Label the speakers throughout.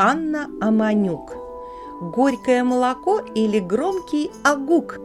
Speaker 1: Анна Аманюк. Горькое молоко или громкий агук?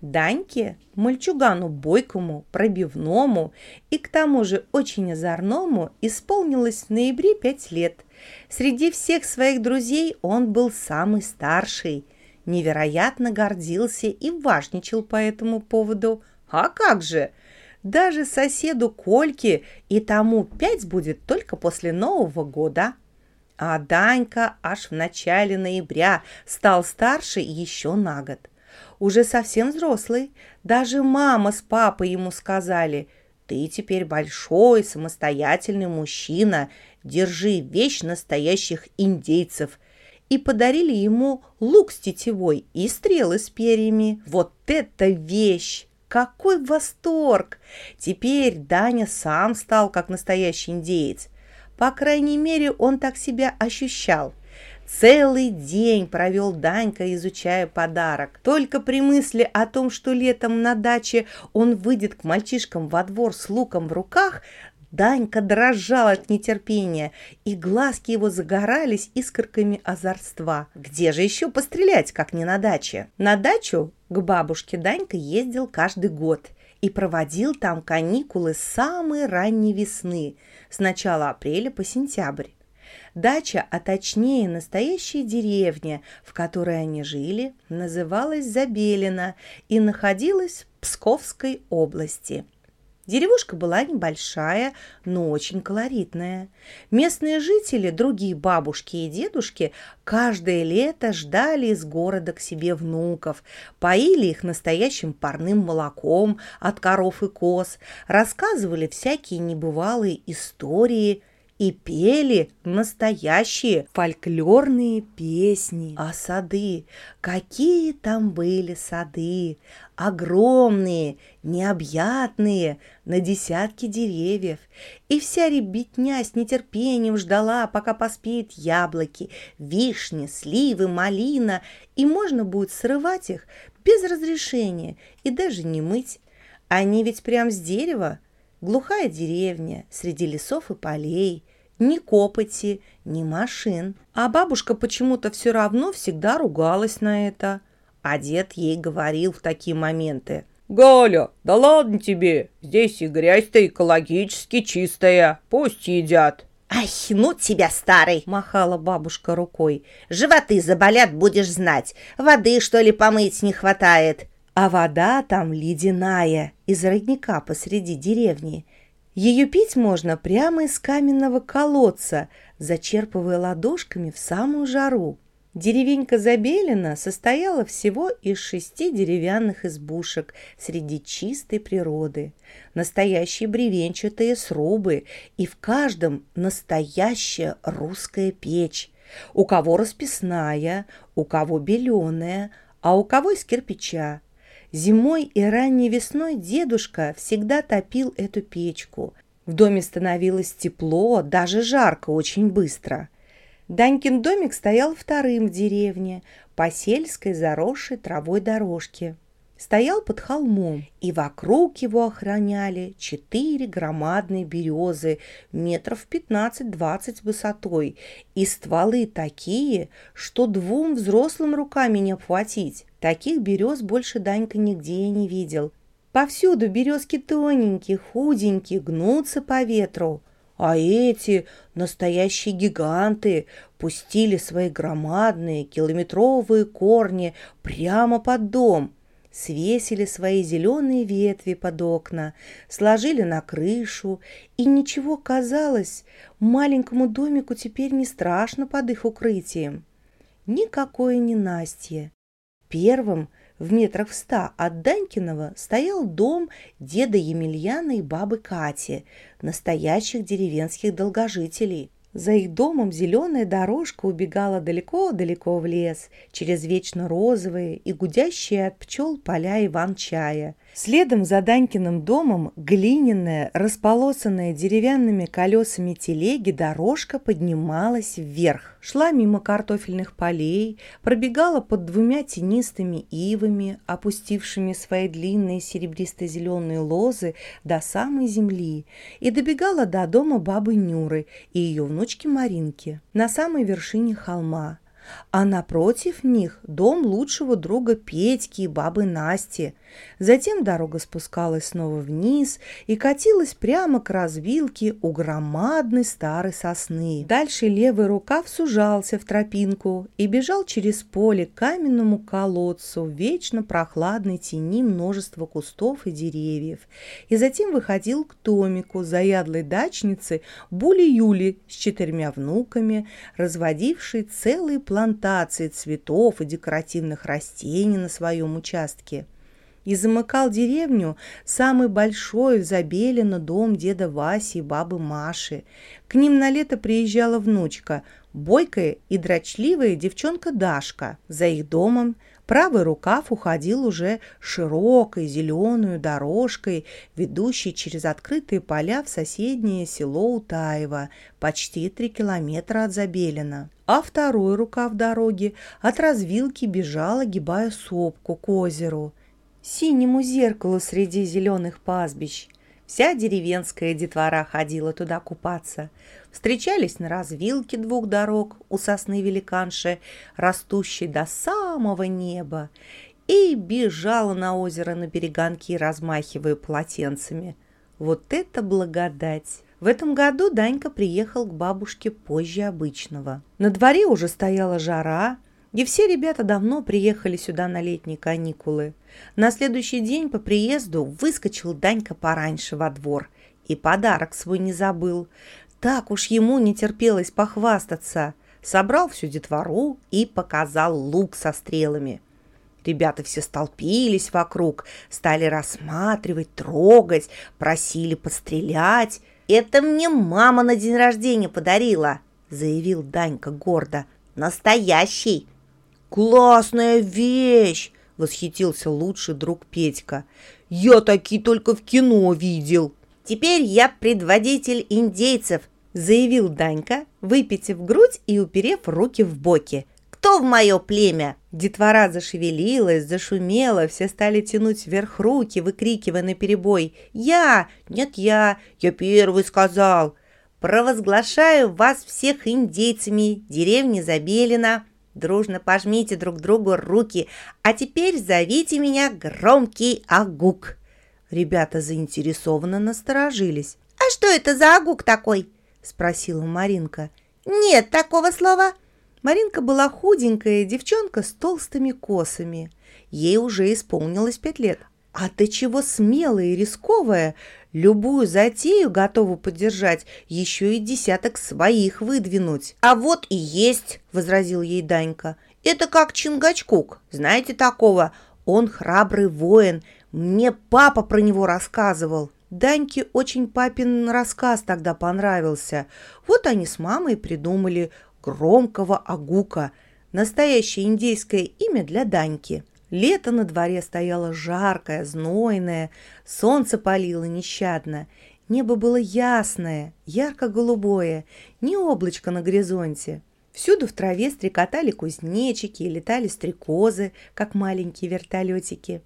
Speaker 1: Даньке, мальчугану бойкому, пробивному и к тому же очень озорному исполнилось в ноябре пять лет. Среди всех своих друзей он был самый старший, невероятно гордился и важничал по этому поводу. А как же! Даже соседу Кольке и тому пять будет только после Нового года. А Данька аж в начале ноября стал старше еще на год. Уже совсем взрослый. Даже мама с папой ему сказали, «Ты теперь большой, самостоятельный мужчина, держи вещь настоящих индейцев». И подарили ему лук с тетивой и стрелы с перьями. Вот это вещь! Какой восторг! Теперь Даня сам стал как настоящий индеец. По крайней мере, он так себя ощущал. Целый день провел Данька, изучая подарок. Только при мысли о том, что летом на даче он выйдет к мальчишкам во двор с луком в руках, Данька дрожал от нетерпения, и глазки его загорались искорками озорства. Где же еще пострелять, как не на даче? На дачу к бабушке Данька ездил каждый год и проводил там каникулы с самой ранней весны, с начала апреля по сентябрь. Дача, а точнее настоящая деревня, в которой они жили, называлась Забелина и находилась в Псковской области – Деревушка была небольшая, но очень колоритная. Местные жители, другие бабушки и дедушки, каждое лето ждали из города к себе внуков, поили их настоящим парным молоком от коров и коз, рассказывали всякие небывалые истории – и пели настоящие фольклорные песни. А сады, какие там были сады, огромные, необъятные, на десятки деревьев. И вся ребятня с нетерпением ждала, пока поспеют яблоки, вишни, сливы, малина, и можно будет срывать их без разрешения и даже не мыть. Они ведь прям с дерева, глухая деревня среди лесов и полей – ни копоти, ни машин. А бабушка почему-то все равно всегда ругалась на это. А дед ей говорил в такие моменты.
Speaker 2: «Галя, да ладно тебе, здесь и грязь-то экологически чистая, пусть едят».
Speaker 3: «Ай, ну тебя, старый!» – махала бабушка рукой. «Животы заболят, будешь знать. Воды, что ли, помыть не хватает?»
Speaker 1: А вода там ледяная, из родника посреди деревни. Ее пить можно прямо из каменного колодца, зачерпывая ладошками в самую жару. Деревенька Забелина состояла всего из шести деревянных избушек среди чистой природы. Настоящие бревенчатые срубы, и в каждом настоящая русская печь. У кого расписная, у кого беленая, а у кого из кирпича. Зимой и ранней весной дедушка всегда топил эту печку. В доме становилось тепло, даже жарко очень быстро. Данькин домик стоял вторым в деревне, по сельской заросшей травой дорожке стоял под холмом, и вокруг его охраняли четыре громадные березы метров 15-20 высотой, и стволы такие, что двум взрослым руками не обхватить. Таких берез больше Данька нигде не видел. Повсюду березки тоненькие, худенькие, гнутся по ветру. А эти, настоящие гиганты, пустили свои громадные километровые корни прямо под дом – свесили свои зеленые ветви под окна, сложили на крышу, и ничего, казалось, маленькому домику теперь не страшно под их укрытием. Никакое не Настя. Первым в метрах в ста от Данькиного стоял дом деда Емельяна и бабы Кати, настоящих деревенских долгожителей – за их домом зеленая дорожка убегала далеко-далеко в лес, через вечно розовые и гудящие от пчел поля Иван-чая. Следом за Данькиным домом глиняная, располосанная деревянными колесами телеги дорожка поднималась вверх. Шла мимо картофельных полей, пробегала под двумя тенистыми ивами, опустившими свои длинные серебристо-зеленые лозы до самой земли, и добегала до дома бабы Нюры и ее внучки Маринки на самой вершине холма а напротив них дом лучшего друга Петьки и бабы Насти. Затем дорога спускалась снова вниз и катилась прямо к развилке у громадной старой сосны. Дальше левый рукав сужался в тропинку и бежал через поле к каменному колодцу в вечно прохладной тени множества кустов и деревьев. И затем выходил к домику заядлой дачницы Були Юли с четырьмя внуками, разводившей целые плантации цветов и декоративных растений на своем участке и замыкал деревню самый большой в Забелино дом деда Васи и бабы Маши. К ним на лето приезжала внучка, бойкая и дрочливая девчонка Дашка. За их домом правый рукав уходил уже широкой зеленой дорожкой, ведущей через открытые поля в соседнее село Утаево, почти три километра от Забелина. А второй рукав дороги от развилки бежал, огибая сопку к озеру – синему зеркалу среди зеленых пастбищ. Вся деревенская детвора ходила туда купаться. Встречались на развилке двух дорог у сосны великанши, растущей до самого неба, и бежала на озеро на береганки, размахивая полотенцами. Вот это благодать! В этом году Данька приехал к бабушке позже обычного. На дворе уже стояла жара, и все ребята давно приехали сюда на летние каникулы. На следующий день по приезду выскочил Данька пораньше во двор и подарок свой не забыл. Так уж ему не терпелось похвастаться. Собрал всю детвору и показал лук со стрелами. Ребята все столпились вокруг, стали рассматривать, трогать, просили пострелять. «Это мне мама на день рождения подарила», — заявил Данька гордо. «Настоящий!» «Классная вещь!» — восхитился лучший друг Петька. «Я такие только в кино видел!» «Теперь я предводитель индейцев!» — заявил Данька, выпитив грудь и уперев руки в боки. «Кто в мое племя?» Детвора зашевелилась, зашумела, все стали тянуть вверх руки, выкрикивая на перебой. «Я! Нет, я! Я первый сказал!» «Провозглашаю вас всех индейцами деревни Забелина!» Дружно пожмите друг другу руки, а теперь зовите меня Громкий Агук. Ребята заинтересованно насторожились. «А что это за агук такой?» – спросила Маринка. «Нет такого слова». Маринка была худенькая девчонка с толстыми косами. Ей уже исполнилось пять лет. А ты чего смелая и рисковая? Любую затею готова поддержать, еще и десяток своих выдвинуть. А вот и есть, возразил ей Данька. Это как Чингачкук, знаете такого? Он храбрый воин, мне папа про него рассказывал. Даньке очень папин рассказ тогда понравился. Вот они с мамой придумали громкого Агука, настоящее индейское имя для Даньки. Лето на дворе стояло жаркое, знойное, солнце палило нещадно, небо было ясное, ярко-голубое, ни облачко на горизонте. Всюду в траве стрекотали кузнечики летали стрекозы, как маленькие вертолетики.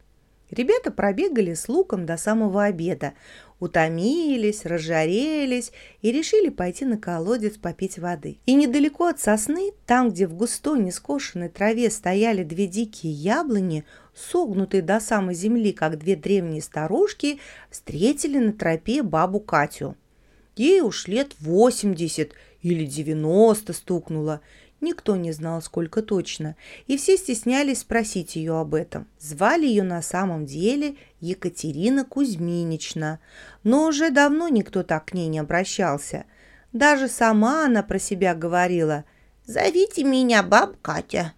Speaker 1: Ребята пробегали с луком до самого обеда, утомились, разжарелись и решили пойти на колодец попить воды. И недалеко от сосны, там, где в густой нескошенной траве стояли две дикие яблони, согнутые до самой земли, как две древние старушки, встретили на тропе бабу Катю. Ей уж лет восемьдесят или девяносто стукнуло – Никто не знал, сколько точно, и все стеснялись спросить ее об этом. Звали ее на самом деле Екатерина Кузьминична, но уже давно никто так к ней не обращался. Даже сама она про себя говорила «Зовите меня баб Катя».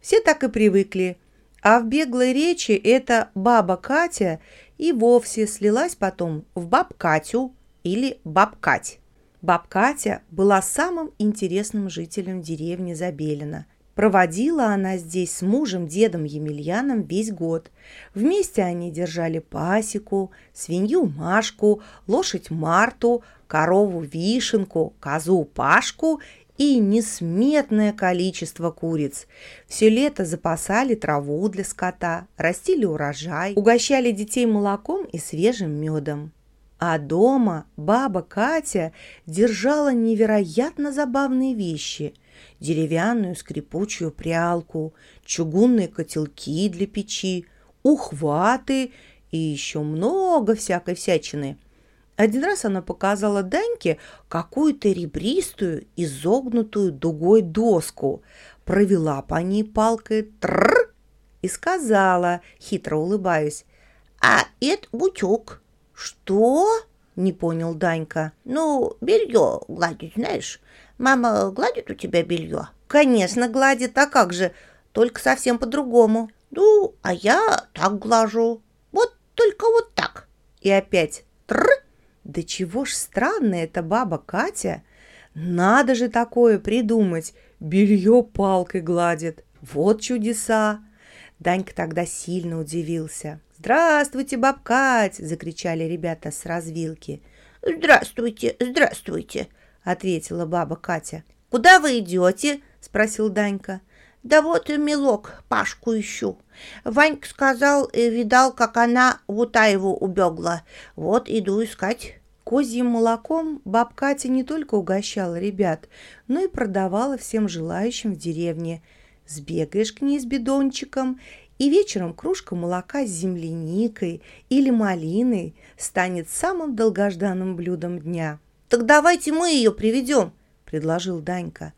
Speaker 1: Все так и привыкли, а в беглой речи эта баба Катя и вовсе слилась потом в баб Катю или баб Кать. Баб Катя была самым интересным жителем деревни Забелина. Проводила она здесь с мужем, дедом Емельяном весь год. Вместе они держали пасеку, свинью Машку, лошадь Марту, корову Вишенку, козу Пашку и несметное количество куриц. Все лето запасали траву для скота, растили урожай, угощали детей молоком и свежим медом. А дома баба Катя держала невероятно забавные вещи – деревянную скрипучую прялку, чугунные котелки для печи, ухваты и еще много всякой всячины – один раз она показала Даньке какую-то ребристую, изогнутую дугой доску, провела по ней палкой тр и сказала, хитро улыбаясь, «А это бутюк». «Что?» – не понял Данька. «Ну, белье гладить, знаешь. Мама гладит у тебя белье?» «Конечно, гладит, а как же? Только совсем по-другому». «Ну, а я так глажу. Вот только вот так». И опять тр да чего ж странная эта баба Катя? Надо же такое придумать. Белье палкой гладит. Вот чудеса. Данька тогда сильно удивился. «Здравствуйте, баб Кать!» – закричали ребята с развилки.
Speaker 3: «Здравствуйте, здравствуйте!»
Speaker 1: – ответила баба Катя. «Куда вы идете?» – спросил Данька.
Speaker 3: «Да вот, милок, Пашку ищу. Ванька сказал, и видал, как она в Утаеву убегла. Вот иду искать».
Speaker 1: Козьим молоком баб Катя не только угощала ребят, но и продавала всем желающим в деревне. Сбегаешь к ней с бидончиком, и вечером кружка молока с земляникой или малиной станет самым долгожданным блюдом дня.
Speaker 3: «Так давайте мы ее приведем», — предложил Данька.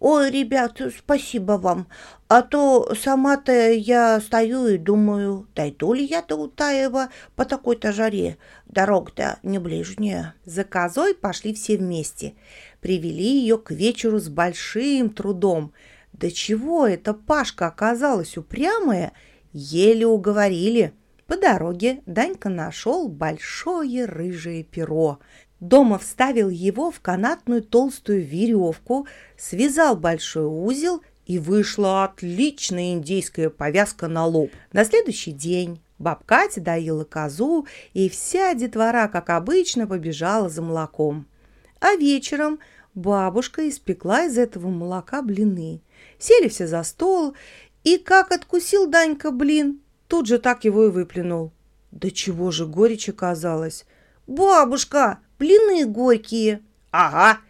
Speaker 3: «Ой, ребят, спасибо вам. А то сама-то я стою и думаю, дойду ли я до Утаева по такой-то жаре. Дорога-то не ближняя».
Speaker 1: За козой пошли все вместе. Привели ее к вечеру с большим трудом. Да чего эта Пашка оказалась упрямая, еле уговорили. По дороге Данька нашел большое рыжее перо. Дома вставил его в канатную толстую веревку, связал большой узел и вышла отличная индейская повязка на лоб. На следующий день баб Катя доила козу, и вся детвора, как обычно, побежала за молоком. А вечером бабушка испекла из этого молока блины. Сели все за стол, и как откусил Данька блин, тут же так его и выплюнул. Да чего же горечь оказалось. «Бабушка, блины горькие».
Speaker 2: «Ага,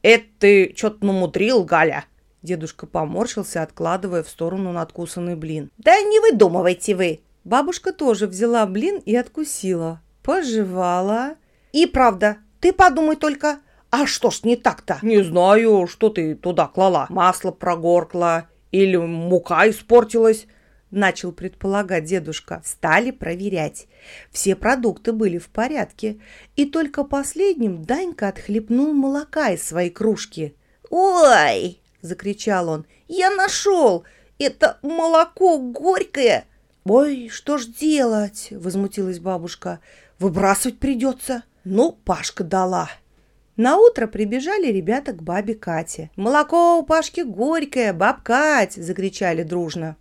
Speaker 2: это ты что-то намудрил, Галя». Дедушка поморщился, откладывая в сторону надкусанный блин.
Speaker 1: «Да не выдумывайте вы!» Бабушка тоже взяла блин и откусила. Пожевала. «И правда, ты подумай только, а что ж не так-то?»
Speaker 2: «Не знаю, что ты туда клала. Масло прогоркло или мука испортилась
Speaker 1: начал предполагать дедушка. Стали проверять. Все продукты были в порядке, и только последним Данька отхлебнул молока из своей кружки.
Speaker 3: «Ой!» – закричал он. «Я нашел! Это молоко горькое!»
Speaker 1: «Ой, что ж делать?» – возмутилась бабушка. «Выбрасывать придется». Ну, Пашка дала. На утро прибежали ребята к бабе Кате. «Молоко у Пашки горькое, баб Кать!» – закричали дружно.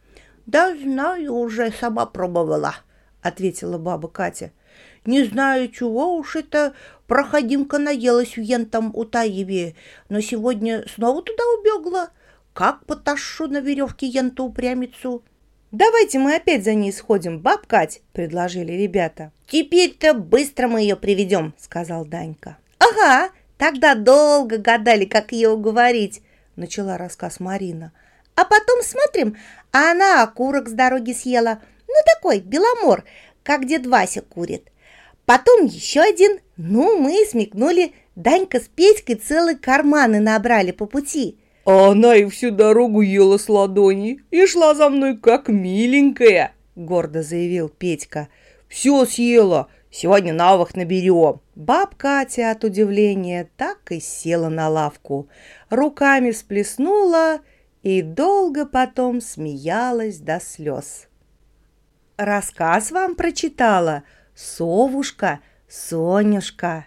Speaker 3: «Да знаю уже, сама пробовала», — ответила баба Катя. «Не знаю, чего уж это проходимка наелась в ентом у Таеве, но сегодня снова туда убегла. Как поташу на веревке енту упрямицу?»
Speaker 1: «Давайте мы опять за ней сходим, баб Кать», — предложили ребята.
Speaker 3: «Теперь-то быстро мы ее приведем», — сказал Данька.
Speaker 1: «Ага, тогда долго гадали, как ее уговорить», — начала рассказ Марина.
Speaker 3: А потом смотрим, а она окурок с дороги съела. Ну, такой, беломор, как дед Вася курит. Потом еще один. Ну, мы смекнули. Данька с Петькой целые карманы набрали по пути.
Speaker 2: А она и всю дорогу ела с ладони и шла за мной как миленькая, гордо заявил Петька. Все съела, сегодня новых наберем.
Speaker 1: Баб Катя от удивления так и села на лавку. Руками всплеснула и долго потом смеялась до слез. Рассказ вам прочитала совушка Сонюшка.